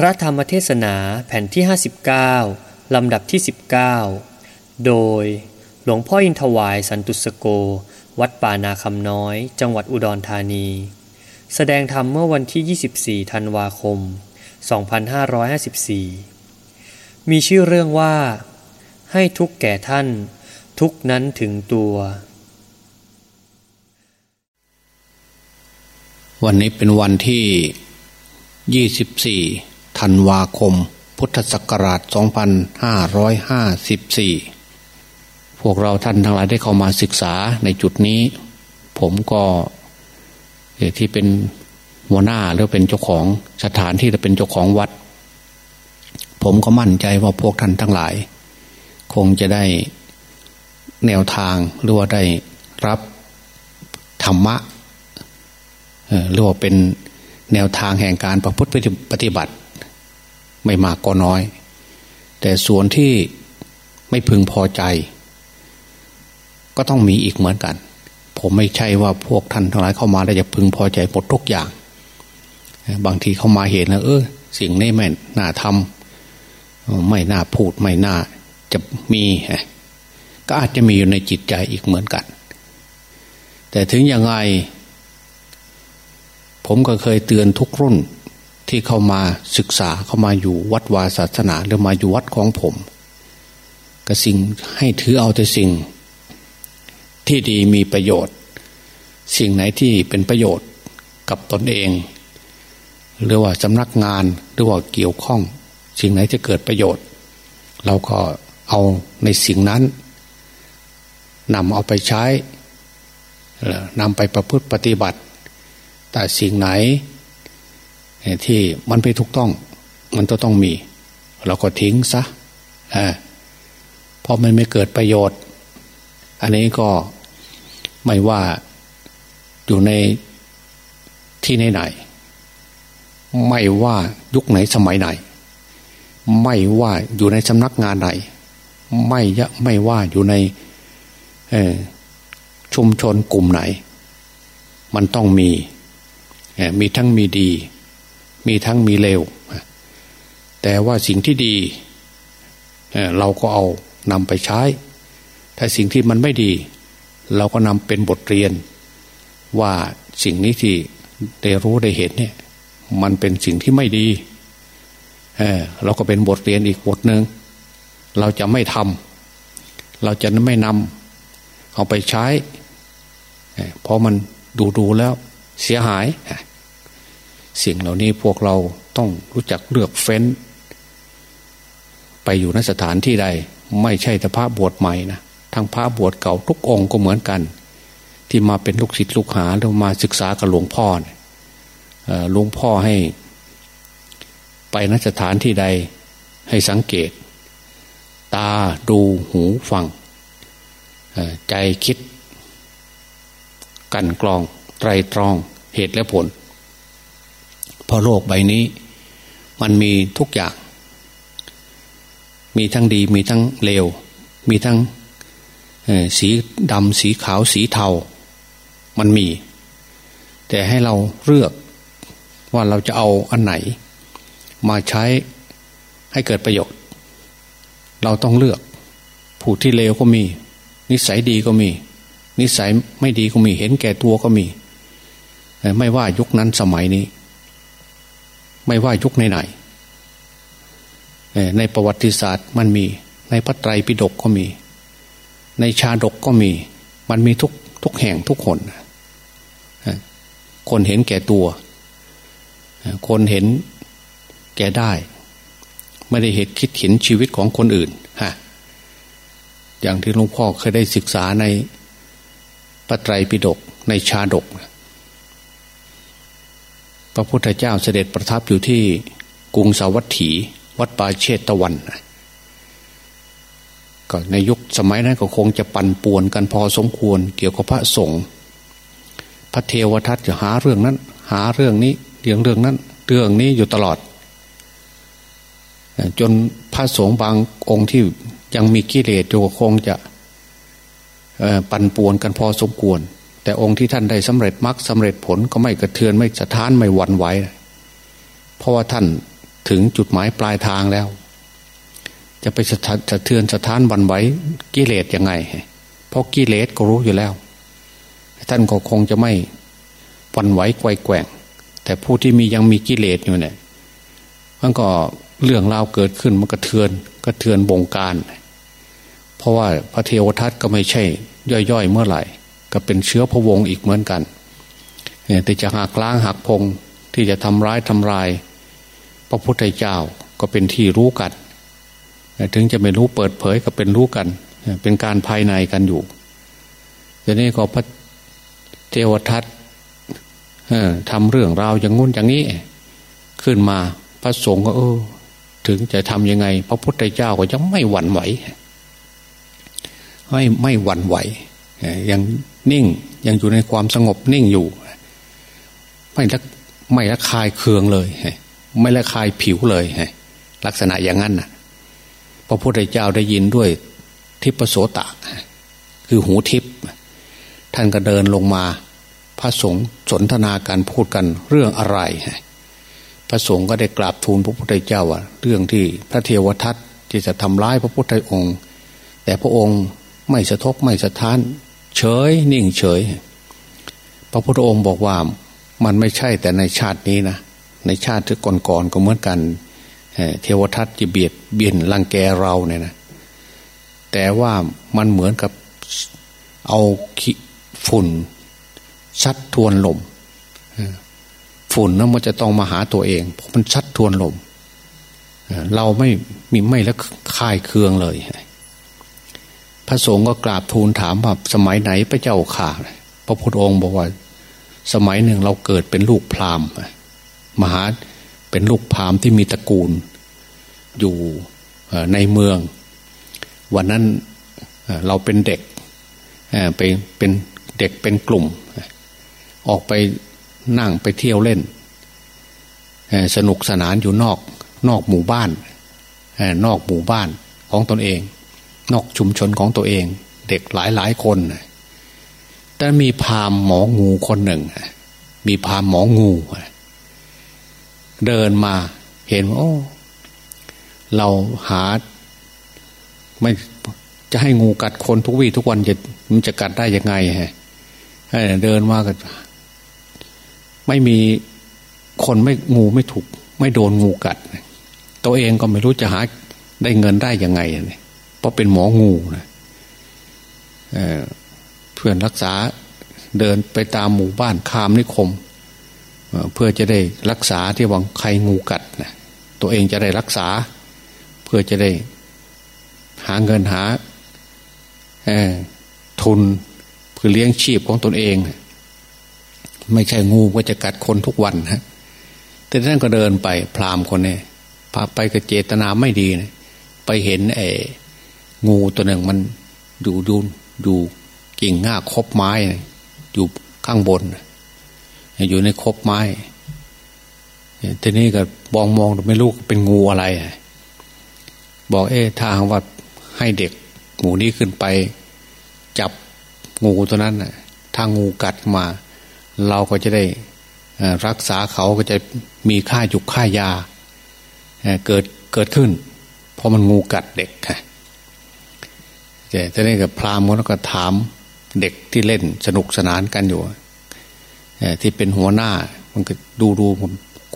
พระธรรมเทศนาแผ่นที่ 59 ลำดับที่ 19 โดยหลวงพ่ออินทวายสันตุสโก วัดป่านาคำน้อย จังหวัดอุดรธานี แสดงธรรมเมื่อวันที่ 24 ธันวาคม 2554 มีชื่อเรื่องว่า ให้ทุกแก่ท่าน ทุกนั้นถึงตัว วันนี้เป็นวันที่ 24 ธันวาคม พุทธศักราช 2554 พวกเราท่านทั้งหลายได้เข้ามาศึกษาในจุดนี้ ผมก็ที่เป็นหัวหน้าหรือเป็นเจ้าของสถานที่จะเป็นเจ้าของวัด ผมก็มั่นใจว่าพวกท่านทั้งหลาย คงจะได้แนวทางหรือว่าได้รับธรรมะหรือว่าเป็นแนวทางแห่งการประพฤติปฏิบัติ ไม่มากก็น้อย แต่ส่วนที่ไม่พึงพอใจ ก็ต้องมีอีกเหมือนกัน ผมไม่ใช่ว่าพวกท่านทั้งหลายเข้ามาแล้วจะพึงพอใจหมดทุกอย่าง บางทีเข้ามาเห็นแล้วเออสิ่งนี้ไม่น่าทำไม่น่าพูดไม่น่าจะมีก็อาจจะมีอยู่ในจิตใจอีกเหมือนกัน แต่ถึงยังไง ผมก็เคยเตือนทุกรุ่น ที่เข้ามาศึกษาเข้ามาอยู่วัดวาศาสนาหรือมาอยู่วัดของผมก็สิ่งให้ถือเอาแต่สิ่ง ที่ดีมีประโยชน์ สิ่งไหนที่เป็นประโยชน์กับตนเอง หรือว่าสำนักงานหรือว่าเกี่ยวข้อง สิ่งไหนจะเกิดประโยชน์ เราก็เอาในสิ่งนั้นนำเอาไปใช้นำไปประพฤติปฏิบัติ แต่สิ่งไหน ที่มันไม่ถูกต้อง มันก็ต้องมี เราก็ทิ้งซะเพราะมันไม่เกิดประโยชน์ อันนี้ก็ไม่ว่าอยู่ในที่ไหนไหนไม่ว่ายุคไหนสมัยไหน ไม่ว่าอยู่ในสำนักงานไหน ไม่ยะไม่ว่าอยู่ในชุมชนกลุ่มไหน มันต้องมีมีทั้งมีดี มีทั้งมีเลวแต่ว่าสิ่งที่ดีเราก็เอานำไปใช้ ถ้าสิ่งที่มันไม่ดี เราก็นำเป็นบทเรียน ว่าสิ่งนี้ที่ได้รู้ได้เห็นเนี่ย มันเป็นสิ่งที่ไม่ดีเเราก็เป็นบทเรียนอีกบทหนึ่งเราจะไม่ทำเราจะไม่นำเอาไปใช้เพราะมันดูดูแล้วเสียหาย สิ่งเหล่านี้พวกเราต้องรู้จักเลือกเฟ้น ไปอยู่ในสถานที่ใด ไม่ใช่แต่พระบวชใหม่นะทั้งพระบวชเก่าทุกองค์ก็เหมือนกัน ที่มาเป็นลูกศิษย์ลูกหาแล้วมาศึกษากับหลวงพ่อหลวงพ่อให้ ไปนสถานที่ใดให้สังเกต ตาดูหูฟังใจคิด กันกรองไตรตรองเหตุและผล พราะโลกใบนี้ มันมีทุกอย่าง มีทั้งดีมีทั้งเลว มีทั้งสีดำสีขาวสีเทา มันมี แต่ให้เราเลือกว่าเราจะเอาอันไหน มาใช้ให้เกิดประโยชน์ เราต้องเลือก ผู้ที่เลวก็มี นิสัยดีก็มี นิสัยไม่ดีก็มี เห็นแก่ตัวก็มี ไม่ว่ายุคนั้นสมัยนี้ ไม่ว่ายุคไหนๆในประวัติศาสตร์มันมี ในพระไตรปิฎกก็มี ในชาดกก็มี มันมีทุกทุกแห่งทุกคนคนเห็นแก่ตัว คนเห็นแก่ได้ ไม่ได้เหตุคิดเห็นชีวิตของคนอื่นฮะอย่างที่หลวงพ่อเคยได้ศึกษาในพระไตรปิฎกในชาดก พระพุทธเจ้าเสด็จประทับอยู่ที่กรุงสาวัตถี วัดป่าเชตตะวันก็ในยุคสมัยนั้นก็คงจะปั่นป่วนกันพอสมควร เกี่ยวกับพระสงฆ์พระเทวทัตจะหาเรื่องนั้น หาเรื่องนี้เรื่องเรื่องนั้น เรื่องนี้อยู่ตลอด จนพระสงฆ์บางองค์ที่ยังมีกิเลสอยู่คงจะปั่นป่วนกันพอสมควร แต่องค์ที่ท่านได้สำเร็จมรรคสาเร็จผลก็ไม่กระเทือนไม่สะท้านไม่หวั่นไหวเพราะว่าท่านถึงจุดหมายปลายทางแล้ว จะไปสะสะเทือนสะท้านหวั่นไหวกิเลสยังไงเพราะกิเลสก็รู้อยู่แล้ว ท่านก็คงจะไม่หวั่นไหวไกวแกว่ง แต่ผู้ที่มียังมีกิเลสอยู่เนี่ยมันก็เรื่องราวเกิดขึ้นมันกระเทือนกระเทือนบงการ เพราะว่าพระเทวทัตก็ไม่ใช่ ย่อยๆเมื่อไหร่ ก็เป็นเชื้อพระวงอีกเหมือนกันเนี่ยแต่จะหักล้างหักพงที่จะทำร้ายทำลาย พระพุทธเจ้าก็เป็นที่รู้กัน ถึงจะไม่รู้เปิดเผยก็เป็นรู้กัน เป็นการภายในกันอยู่ทีนี้ก็พระเทวทัตทำเรื่องราวอย่างงุ้นอย่างนี้ ขึ้นมาพระสงฆ์ก็เออถึงจะทำยังไง พระพุทธเจ้าก็ยังไม่หวั่นไหวไม่ไม่หวั่นไหวยัง นิ่ง ยังอยู่ในความสงบนิ่งอยู่ ไม่ละไม่ละคายเคืองเลย ไม่ละคายผิวเลย ลักษณะอย่างนั้นนะพระพุทธเจ้าได้ยินด้วยทิพโสตะ คือหูทิพท่านก็เดินลงมา พระสงฆ์สนทนาการพูดกันเรื่องอะไร พระสงฆ์ก็ได้กราบทูลพระพุทธเจ้าว่าเรื่องที่พระเทวทัตที่จะทำร้ายพระพุทธองค์ แต่พระองค์ไม่สะทกไม่สะท้าน เฉยนิ่งเฉย พระพุทธองค์บอกว่ามันไม่ใช่แต่ในชาตินี้นะในชาติที่ก่อนๆก็เหมือนกันเทวทัตจะเบียดเบียนรังแกเราเนี่ยนะแต่ว่ามันเหมือนกับเอาฝุ่นชัดทวนลมฝุ่นนั้นมันจะต้องมาหาตัวเองเพราะมันชัดทวนลมเราไม่มีไม่และคายเคืองเลย พระสงฆ์ก็กราบทูลถามว่าสมัยไหนพระเจ้าข่าพระพุทธองค์บอกว่า สมัยหนึ่งเราเกิดเป็นลูกพราหมณ์มหาเป็นลูกพราหมณ์ที่มีตระกูล อยู่ในเมือง วันนั้นเราเป็นเด็กไปเป็นเด็กเป็นกลุ่ม ออกไปนั่งไปเที่ยวเล่น สนุกสนานอยู่นอกนอกหมู่บ้าน นอกหมู่บ้านของตนเอง นอกชุมชนของตัวเอง เด็กหลายหลายคน แต่มีพามหมองูคนหนึ่ง มีพามหมองู เดินมาเห็นว่าเราหา ไม่จะให้งูกัดคนทุกวี่ทุกวันจะมันจะกัดได้ยังไงฮะเดินมาก็ไม่มีคนไม่งูไม่ถูก ไม่โดนงูกัด ตัวเองก็ไม่รู้จะหาได้เงินได้ยังไงเนี่ย ราะเป็นหมองูนะเเพื่อนรักษาเดินไปตามหมู่บ้านคามนิคมเพื่อจะได้รักษาที่วังใครงูกัดนะตัวเองจะได้รักษา เพื่อจะได้หาเงินหาทุนเพื่อเลี้ยงชีพของตนเอง ไม่ใช่งูก็จะกัดคนทุกวันฮะแต่ท่านก็เดินไปพรามคนนี้พาไปกับเจตนาไม่ดีนะไปเห็นไอ้ งูตัวหนึ่งมันดูดูดูกิ่งง่าคบไม้อยู่ข้างบน อยู่ในคบไม้ทีนี้ก็มองมองไม่รู้เป็นงูอะไรบอกเอ๊ะถ้าว่าให้เด็กหมูนี้ขึ้นไป จับงูตัวนั้นถ้างูกัดมา เราก็จะได้รักษาเขาก็จะมีค่าจุกค่ายาเกิดเกิดขึ้น เพราะมันงูกัดเด็กค่ะ แต่ทีนี้กับพราหมณ์ก็ถามเด็กที่เล่นสนุกสนานกันอยู่ที่เป็นหัวหน้า มันก็ดูดู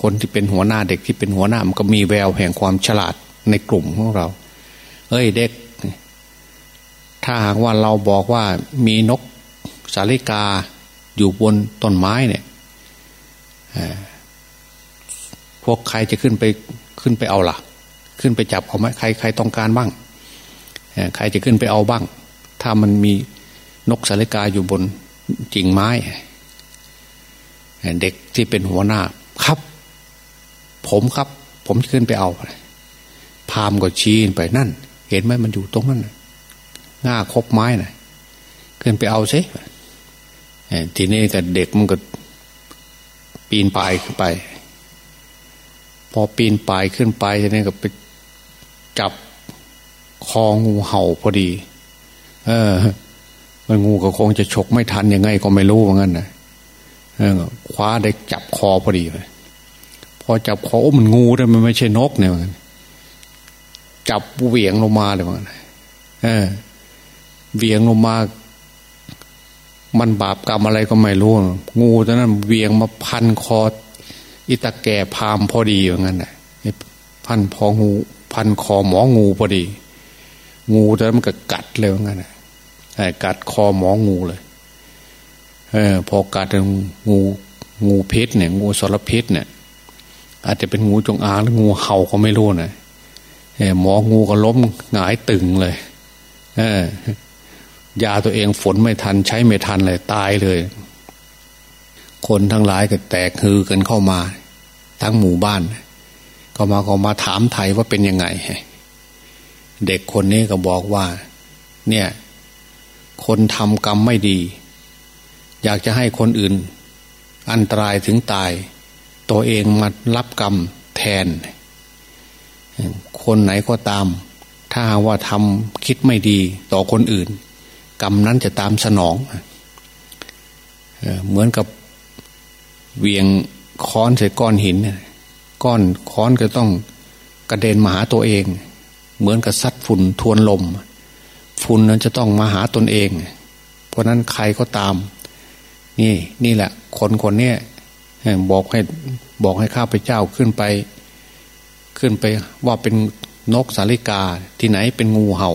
คนที่เป็นหัวหน้าเด็กที่เป็นหัวหน้า มันก็มีแววแห่งความฉลาดในกลุ่มของเรา เอ้ยเด็ก ถ้าหากว่าเราบอกว่ามีนกสาลิกาอยู่บนต้นไม้เนี่ยพวกใครจะขึ้นไปขึ้นไปเอาล่ะ ขึ้นไปจับเอาไหมใครใครต้องการบ้าง ใครจะขึ้นไปเอาบ้าง ถ้ามันมีนกสาลิกาอยู่บนกิ่งไม้ เด็กที่เป็นหัวหน้าครับ ผมครับ ผมจะขึ้นไปเอา พามก็ชี้ไปนั่น เห็นไหมมันอยู่ตรงนั้นง่าคบไม้นะ่ะขึ้นไปเอาซิทีนี้ก็เด็กมันก็ ปีนป่ายขึ้นไป พอปีนป่ายขึ้นไปทีนี้ก็ไปจับ คองูเห่าพอดี เออ มันงูก็คงจะฉกไม่ทันยังไง ก็ไม่รู้ว่างั้นนะเออคว้าได้จับคอพอดีเลยพอจับคอโอ้มันงูแต่มันไม่ใช่นกเนี่ยมันจับเหวี่ยงลงมาเลยมันเออเหวี่ยงลงมา มันบาปกรรมอะไรก็ไม่รู้ งูตอนนั้นเหวี่ยงมาพันคออิตาแก่พามพอดีอย่างนั้นแหละพันพองู พันคอหมองูพอดี งูแตอนนั้นมันก็กัดเลยอย่างั้นกัดคอหมองูเลยเออพอกัดงูงูเพชรเนี่ยงูสารเพชรเนี่ย อาจจะเป็นงูจงอางหรืองูเห่าก็ไม่รู้นะหมองูก็ล้มหงายตึงเลย เออยาตัวเองฝนไม่ทัน ใช้ไม่ทันเลยตายเลย คนทั้งหลายก็แตกฮือกันเข้ามา ทั้งหมู่บ้าน ก็มาก็มาถามไทยว่าเป็นยังไง เด็กคนนี้ก็บอกว่า เนี่ย คนทำกรรมไม่ดี อยากจะให้คนอื่น อันตรายถึงตาย ตัวเองมารับกรรมแทน คนไหนก็ตาม ถ้าว่าทำคิดไม่ดีต่อคนอื่น กรรมนั้นจะตามสนอง เหมือนกับเวียงค้อนใส่ก้อนหิน ก้อนค้อนก็ต้องกระเด็นมาหาตัวเอง เหมือนกับซัดฝุ่นทวนลม ฝุ่นนั้นจะต้องมาหาตนเอง เพราะนั้นใครก็ตาม นี่นี่แหละ คนคนนี้บอกให้บอกให้ข้าพเจ้าขึ้นไป ขึ้นไปว่าเป็นนกสาลิกาที่ไหนเป็นงูเห่า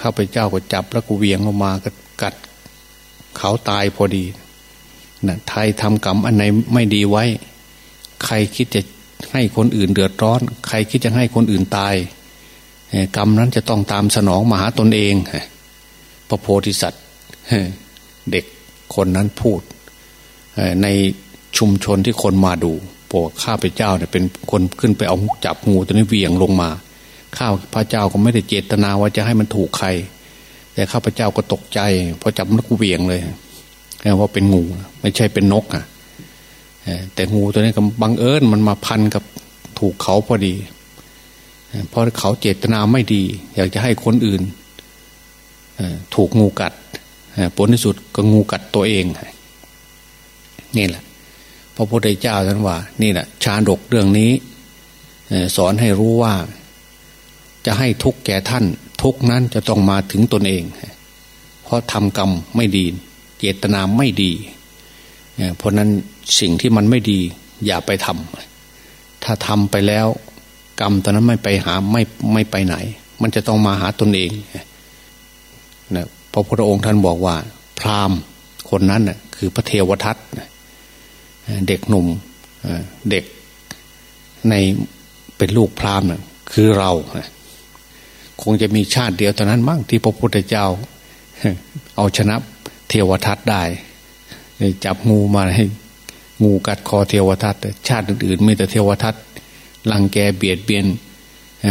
ข้าพเจ้าก็จับแล้วก็เวียงออกมาก็กัดเขาตายพอดีนะไทยทำกรรมอันไหนไม่ดีไว้ ใครคิดจะ ให้คนอื่นเดือดร้อน ใครคิดจะให้คนอื่นตาย กรรมนั้นจะต้องตามสนองมาหาตนเองพระโพธิสัตว์เด็กคนนั้นพูดในชุมชนที่คนมาดูบอกข้าพเจ้าเนี่ยเป็นคนขึ้นไปเอาจับงูตัวนี้เวียงลงมา ข้าพระเจ้าก็ไม่ได้เจตนาว่าจะให้มันถูกใคร แต่ข้าพเจ้าก็ตกใจพอจับมันกูเวียงเลยว่าเป็นงู ไม่ใช่เป็นนกอะ แต่งูตัวนี้ก็บังเอิญมันมาพันกับถูกเขาพอดีเพราะเขาเจตนาไม่ดี อยากจะให้คนอื่นถูกงูกัดผลที่สุดก็งูกัดตัวเองนี่แหละพระพุทธเจ้าท่านว่า นี่แหละชาดกเรื่องนี้สอนให้รู้ว่า จะให้ทุกแก่ท่าน ทุกนั้นจะต้องมาถึงตนเอง เพราะทำกรรมไม่ดี เจตนาไม่ดี เพราะนั้นสิ่งที่มันไม่ดีอย่าไปทำถ้าทำไปแล้ว กรรมตอนนั้นไม่ไปหาไม่ไม่ไปไหน มันจะต้องมาหาตนเองนะพระพุทธองค์ท่านบอกว่า พราหมณ์คนนั้นน่ะคือพระเทวทัตเด็กหนุ่มเด็กในเป็นลูกพราหมณ์คือเราคงจะมีชาติเดียวตอนนั้นมั้งที่พระพุทธเจ้า เอาชนะเทวทัตได้ จับงูมาให้ งูกัดคอเทวทัตชาติอื่นๆมีแต่เทวทัตลังแกเบียดเบียน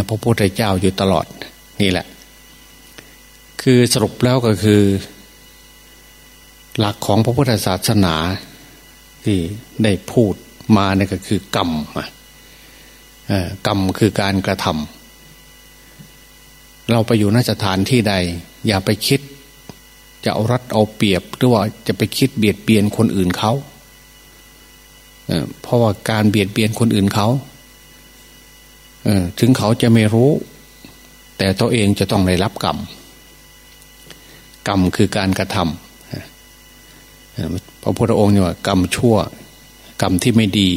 พระพุทธเจ้าอยู่ตลอดนี่แหละ คือสรุปแล้วก็คือ หลักของพระพุทธศาสนาที่ได้พูดมาเนี่ยก็คือกรรมกรรมคือการกระทำเราไปอยู่นสถานที่ใด อย่าไปคิด จะเอารัดเอาเปรียบ หรือว่าจะไปคิดเบียดเบียนคนอื่นเขาเพราะว่าการเบียดเบียนคนอื่นเขาถึงเขาจะไม่รู้ แต่ตัวเองจะต้องได้รับกรรม กรรมคือการกระทำพระพุทธองค์เนี่ยกรรมชั่ว กรรมที่ไม่ดี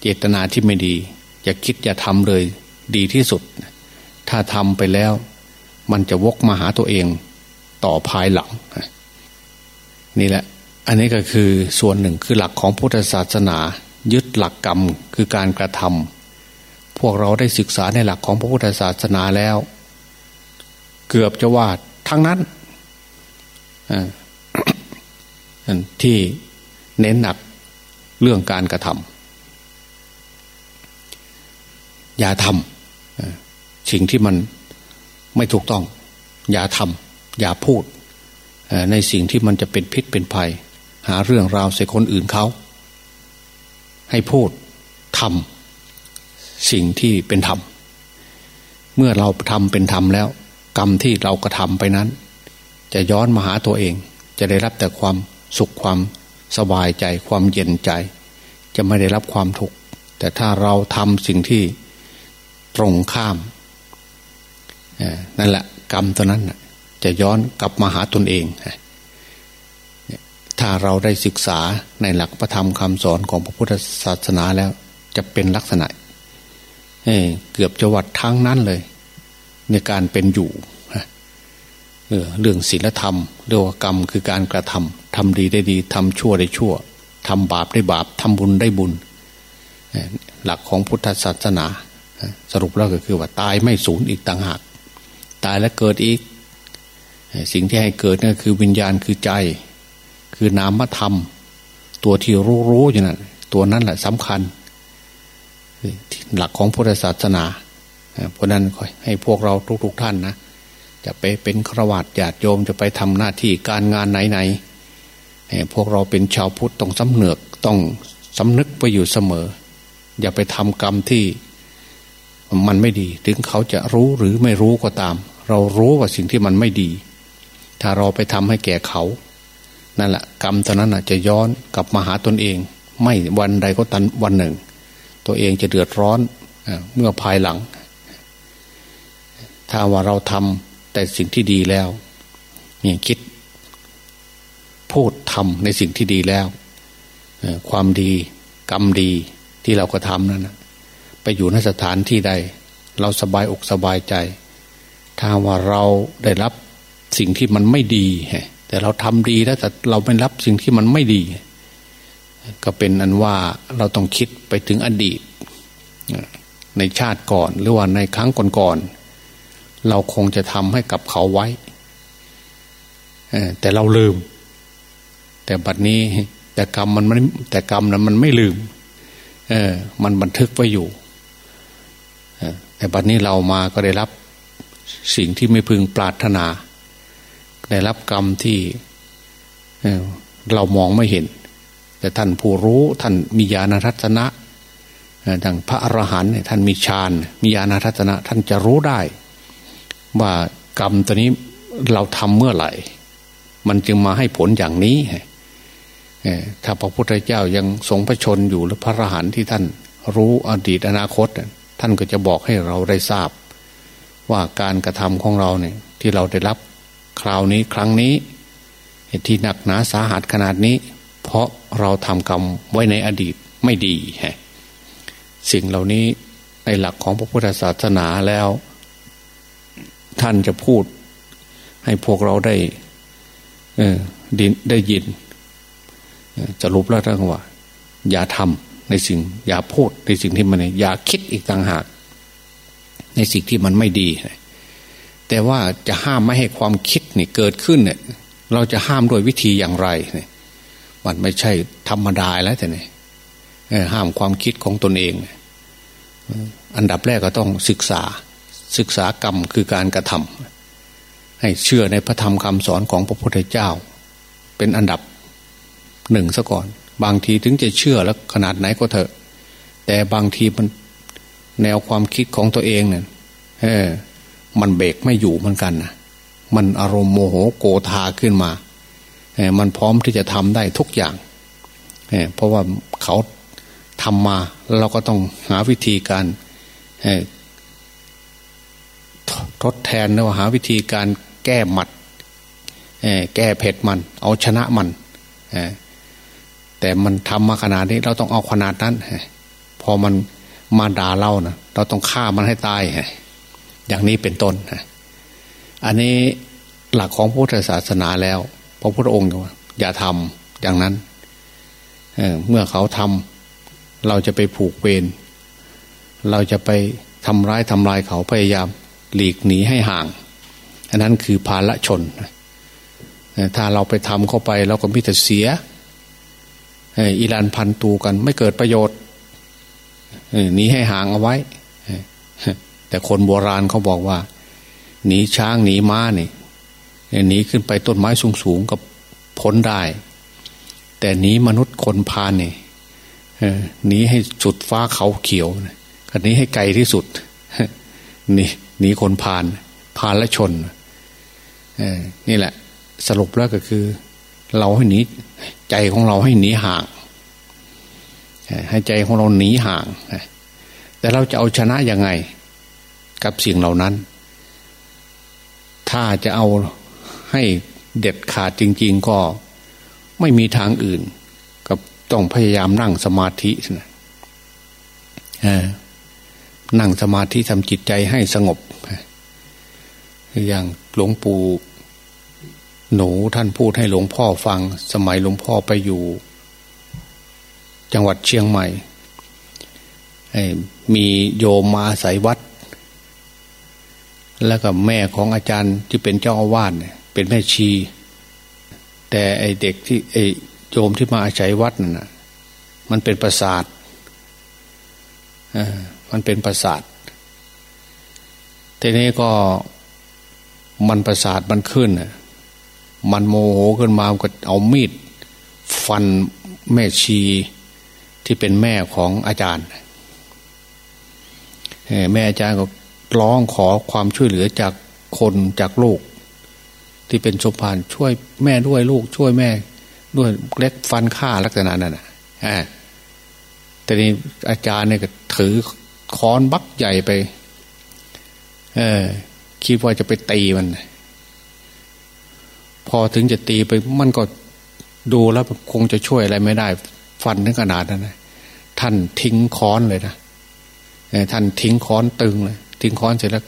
เจตนาที่ไม่ดี อย่าคิดอย่าทำเลย ดีที่สุด ถ้าทำไปแล้ว มันจะวกมาหาตัวเอง ต่อภายหลัง นี่แหละ อันนี้ก็คือส่วนหนึ่งคือหลักของพุทธศาสนา ยึดหลักกรรมคือการกระทำพวกเราได้ศึกษาในหลักของพระพุทธศาสนาแล้ว เกือบจะว่าทั้งนั้นที่เน้นหนักเรื่องการกระทำอย่าทำสิ่งที่มันไม่ถูกต้อง อย่าทำ อย่าพูดในสิ่งที่มันจะเป็นพิษเป็นภัย หาเรื่องราวใส่คนอื่นเขา ให้พูดทำสิ่งที่เป็นธรรมเมื่อเราทำเป็นธรรมแล้ว กรรมที่เรากระทำไปนั้น จะย้อนมาหาตัวเอง จะได้รับแต่ความสุขความสบายใจความเย็นใจ จะไม่ได้รับความทุกข์แต่ถ้าเราทำสิ่งที่ตรงข้ามนั่นแหละกรรมตัวนั้น จะย้อนกลับมาหาตนเองถ้าเราได้ศึกษาในหลักพระธรรมคำสอนของพระพุทธศาสนาแล้วจะเป็นลักษณะเเกือบจะวัดทั้งนั้นเลย ในการเป็นอยู่เเรื่องศีลธรรมเรื่องกรรมคือการกระทำทำดีได้ดีทำชั่วได้ชั่วทำบาปได้บาปทำบุญได้บุญ หลักของพุทธศาสนา สรุปแล้วก็คือว่าตายไม่สูญอีกต่างหาก ตายแล้วเกิดอีก สิ่งที่ให้เกิดนั่นคือวิญญาณคือใจ คือนามธรรม ตัวที่รู้รู้อยู่นั่นตัวนั้นแหละสำคัญ หลักของพุทธศาสนาเพราะนั้นให้พวกเราทุกๆทท่านนะจะไปเป็นฆรวาสญาติโยมจะไปทำหน้าที่การงานไหนๆพวกเราเป็นชาวพุทธต้องสำเนือกต้องสำนึกไปอยู่เสมอ อย่าไปทำกรรมที่มันไม่ดี ถึงเขาจะรู้หรือไม่รู้ก็ตาม เรารู้ว่าสิ่งที่มันไม่ดี ถ้าเราไปทำให้แก่เขา นั่นแหละกรรมตอนนั้นจะย้อนกลับมาหาตนเอง ไม่วันใดก็ตันวันหนึ่ง ตัวเองจะเดือดร้อนเมื่อภายหลัง ถ้าว่าเราทำแต่สิ่งที่ดีแล้วเนี่ยคิดพูดทำในสิ่งที่ดีแล้วความดีกรรมดีที่เราก็ทำนั่นไปอยู่ในสถานที่ใด เราสบายอกสบายใจ ถ้าว่าเราได้รับ สิ่งที่มันไม่ดี แต่เราทำดีแล้วแต่เราไม่รับสิ่งที่มันไม่ดี ก็เป็นอันว่าเราต้องคิดไปถึงอดีต ในชาติก่อนหรือว่าในครั้งก่อนๆเราคงจะทำให้กับเขาไว้ แต่เราลืม แต่บัดนี้แต่กรรมมันไม่แต่กรรมนั้นมันไม่ลืม เออ มันบันทึกไว้อยู่แต่บัดนี้เรามาก็ได้รับสิ่งที่ไม่พึงปรารถนา ได้รับกรรมที่เรามองไม่เห็น แต่ท่านผู้รู้ท่านมีญาณทัศนะดังพระอรหันต์ท่านมีฌานมีญาณทัศนะ ท่านจะรู้ได้ ว่ากรรมตัวนี้เราทำเมื่อไหร่ มันจึงมาให้ผลอย่างนี้ถ้าพระพุทธเจ้ายังทรงพระชนอยู่หรือพระอรหันต์ที่ท่านรู้อดีตอนาคต ท่านก็จะบอกให้เราได้ทราบ ว่าการกระทำของเราเนี่ยที่เราได้รับ คราวนี้ครั้งนี้ที่หนักหนาสาหัสขนาดนี้ เพราะเราทำกรรมไว้ในอดีตไม่ดีฮะสิ่งเหล่านี้ในหลักของพระพุทธศาสนาแล้ว ท่านจะพูด ให้พวกเราได้ได้ยินจะรุปแล้วท่านว่า อย่าทำในสิ่ง อย่าพูดในสิ่งที่มันอย่าคิดอีกต่างหาก ในสิ่งที่มันไม่ดี แต่ว่าจะห้ามไม่ให้ความคิดนี่เกิดขึ้นเนี่ย เราจะห้ามด้วยวิธีอย่างไรเนี่ยมันไม่ใช่ธรรมดาแล้วแต่เนี่ยห้ามความคิดของตนเอง อันดับแรกก็ต้องศึกษาศึกษากรรมคือการกระทำให้เชื่อในพระธรรมคำสอนของพระพุทธเจ้า เป็นอันดับหนึ่งซะก่อน บางทีถึงจะเชื่อแล้วขนาดไหนก็เถอะ แต่บางทีมันแนวความคิดของตัวเองเนี่ย มันเบรกไม่อยู่เหมือนกันนะมันอารมณ์โมโหโกธาขึ้นมาเออมันพร้อมที่จะทำได้ทุกอย่างเออเพราะว่าเขาทำมาเราก็ต้องหาวิธีการทดแทนแล้วหาวิธีการแก้หมัดแก้เผ็ดมัน เอาชนะมันแต่มันทำมาขนาดนี้เราต้องเอาขนาดนั้นพอมันมาด่าเรานะเราต้องฆ่ามันให้ตาย อย่างนี้เป็นต้นอันนี้หลักของพุทธศาสนาแล้ว พระพุทธองค์อย่าทำอย่างนั้นเเมื่อเขาทำเราจะไปผูกเวรเราจะไปทำร้ายทำลายเขาพยายามหลีกหนีให้ห่าง อันนั้นคือภาละชน ถ้าเราไปทำเข้าไปเราก็มิแต่เสียอีรันพันตูกัน ไม่เกิดประโยชน์หนีให้ห่างเอาไว้ แต่คนโบราณเขาบอกว่า หนีช้างหนีม้านี่หนีขึ้นไปต้นไม้สูงๆกับพ้นได้ แต่หนีมนุษย์คนพานนี่หนีให้สุดฟ้าเขาเขียวคันนี้ให้ไกลที่สุดหนีหนีคนพานพานและชนนี่แหละ สรุปแล้วก็คือ เราให้หนีใจของเราให้หนีห่างให้ใจของเราหนีห่างแต่เราจะเอาชนะยังไง กับสิ่งเหล่านั้น ถ้าจะเอาให้เด็ดขาดจริง ๆ ก็ไม่มีทางอื่น กับต้องพยายามนั่งสมาธินะนั่งสมาธิทำจิตใจให้สงบ อย่างหลวงปู่หนูท่านพูดให้หลวงพ่อฟัง สมัยหลวงพ่อไปอยู่ จังหวัดเชียงใหม่มีโยมมาอาศัยวัด แล้วก็แม่ของอาจารย์ที่เป็นเจ้าอาวาสเนี่ยเป็นแม่ชี แต่ไอเด็กที่ไอโยมที่มาอาศัยวัดนั่นมันเป็นประสาทมันเป็นประสาททีนี้ก็มันประสาทมันขึ้นมันโมโหขึ้นมาก็เอามีด ฟันแม่ชีที่เป็นแม่ของอาจารย์แม่อาจารย์ก็ ร้องขอความช่วยเหลือจากคนจากลูก ที่เป็นสมภารช่วยแม่ด้วยลูกช่วยแม่ ด้วยเล็กฟันฆ่าลักษณะนั้นนะแต่นี้อาจารย์เนี่ยก็ถือค้อนบักใหญ่ไป เออคิดว่าจะไปตีมัน พอถึงจะตีไปมันก็ดูแล้วคงจะช่วยอะไรไม่ได้ ฟันถึงขนาดนั้นนะท่านทิ้งค้อนเลยนะท่านทิ้งค้อนตึงเลย ทิ้งค้อนเสร็จแล้ว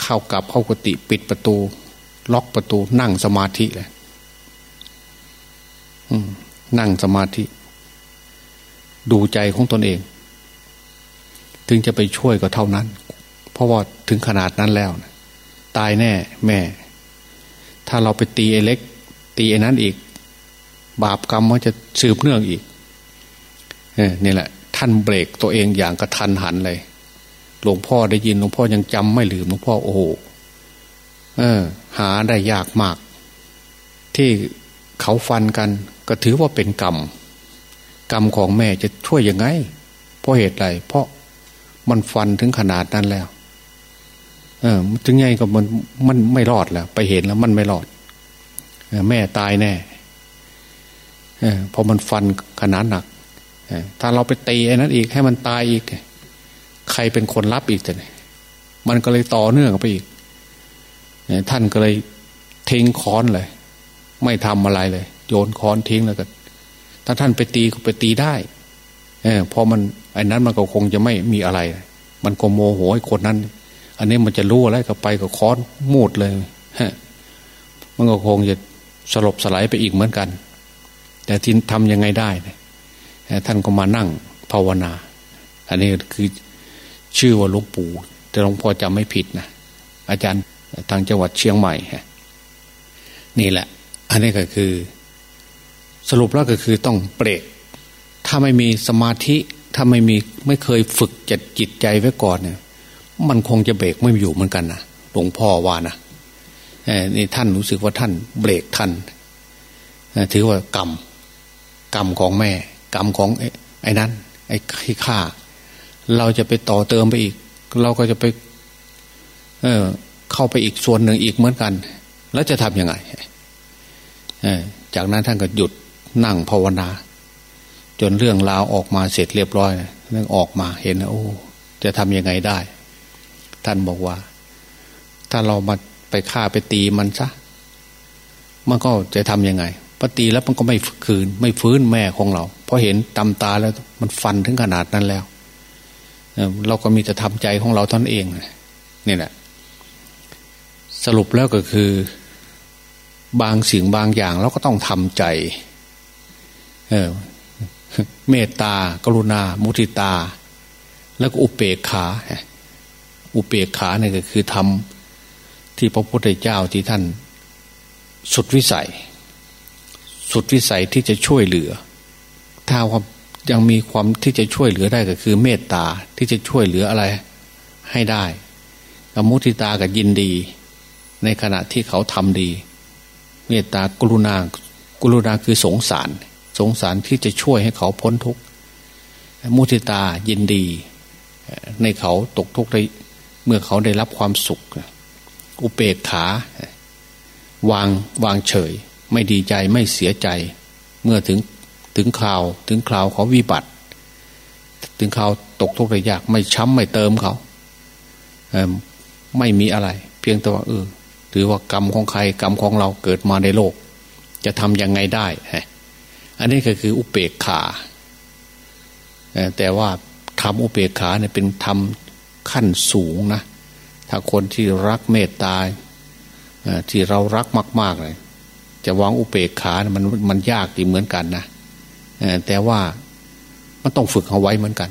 เข้ากลับเข้ากุฏิปิดประตู ล็อกประตู นั่งสมาธิเลยนั่งสมาธิ ดูใจของตนเอง ถึงจะไปช่วยก็เท่านั้น เพราะว่าถึงขนาดนั้นแล้วตายแน่ แม่ ถ้าเราไปตีไอ้เล็ก ตีไอ้นั้นอีก บาปกรรมมันจะสืบเนื่องอีกเนี่แหละ ท่านเบรกตัวเองอย่างกระทันหันเลย หลวงพ่อได้ยินหลวงพ่อยังจำไม่ลืมหลวงพ่อโอ้โหเออ หาได้ยากมาก ที่เขาฟันกัน ก็ถือว่าเป็นกรรม กรรมของแม่จะช่วยยังไง เพราะเหตุไรเพราะมันฟันถึงขนาดนั้นแล้ว เออถึงไงก็มันมันไม่รอดแล้ว ไปเห็นแล้วมันไม่รอดแม่ตายแน่เออพอมันฟันขนาดหนักถ้าเราไปตีไอ้นั้นอีกให้มันตายอีก ใครเป็นคนรับอีกแต่มันก็เลยต่อเนื่องไปอีกท่านก็เลยทิ้งค้อนเลย ไม่ทำอะไรเลย โยนค้อนทิ้งแล้วก็ถ้าท่านไปตีก็ไปตีได้เออพอมันไอ้นั้นมันก็คงจะไม่มีอะไร มันก็โมโหไอ้คนนั้น อันนี้มันจะรู้อะไรก็ไปก็ค้อนมูดเลยฮะมันก็คงจะสลบสลายไปอีกเหมือนกัน แต่ที่ทำยังไงได้ท่านก็มานั่งภาวนา อันนี้คือ ชื่อว่าหลวงปู่แต่หลวงพ่อจำไม่ผิดนะอาจารย์ทางจังหวัดเชียงใหม่นี่แหละ อันนี้ก็คือ สรุปแล้วก็คือต้องเปรกถ้าไม่มีสมาธิ ถ้าไม่มีไม่เคยฝึกจัดจิตใจไว้ก่อนเนี่ย มันคงจะเบรกไม่อยู่เหมือนกันนะหลวงพ่อว่านะนี่ท่านรู้สึกว่าท่านเบรกท่านถือว่ากรรมกรรมของแม่ กรรมของไอ้นั้น ไอ้ขี้ข้า เราจะไปต่อเติมไปอีก เราก็จะไป เออเข้าไปอีกส่วนหนึ่งอีกเหมือนกัน แล้วจะทำยังไงจากนั้นท่านก็หยุดนั่งภาวนา จนเรื่องราวออกมาเสร็จเรียบร้อยเรื่องออกมาเห็นโอ้จะทำยังไงได้ ท่านบอกว่า ถ้าเรามาไปฆ่าไปตีมันซะมันก็จะทำยังไงพอตีแล้วมันก็ไม่คืน ไม่ฟื้นแม่ของเรา เพราะเห็นตำตาแล้วมันฟันถึงขนาดนั้นแล้ว เราก็มีแต่ทำใจของเราท่านเองนี่แหละสรุปแล้วก็คือ บางสิ่งบางอย่างเราก็ต้องทำใจ เออเมตตา กรุณา มุทิตา แล้วก็อุเปกขา อุเปกขาเนี่ยก็คือทำที่พระพุทธเจ้าที่ท่าน สุดวิสัย สุดวิสัยที่จะช่วยเหลือ ถ้าว่า ยังมีความที่จะช่วยเหลือได้ก็คือ เมตตาที่จะช่วยเหลืออะไรให้ได้กมุทิตากับยินดี ในขณะที่เขาทำดี เมตตากรุณา กรุณาคือสงสาร สงสารที่จะช่วยให้เขาพ้นทุกข์มุทิตายินดี ในเขาตกทุกข์ได้เมื่อเขาได้รับความสุข อุเปกขาวางวางเฉย ไม่ดีใจไม่เสียใจ เมื่อถึง ถึงคราวถึงคราวเขาวิบัติ ถึงเขาวตกทุกข์ได้ยาก ไม่ช้ำไม่เติมเขาเไม่มีอะไร เพียงแต่ว่าเออถือว่ากรรมของใครกรรมของเราเกิดมาในโลก จะทำยังไงได้อันนี้ก็คืออุเบกขาแต่ว่าทำอุเบกขาเนี่ยเป็นทำขั้นสูงนะถ้าคนที่รักเมตตาที่เรารักมาก ๆ เลย จะวางอุเบกขานะมันมันยากดีเหมือนกันนะ แต่ว่ามันต้องฝึกเอาไว้เหมือนกัน